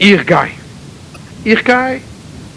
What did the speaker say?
Irgai. Irgai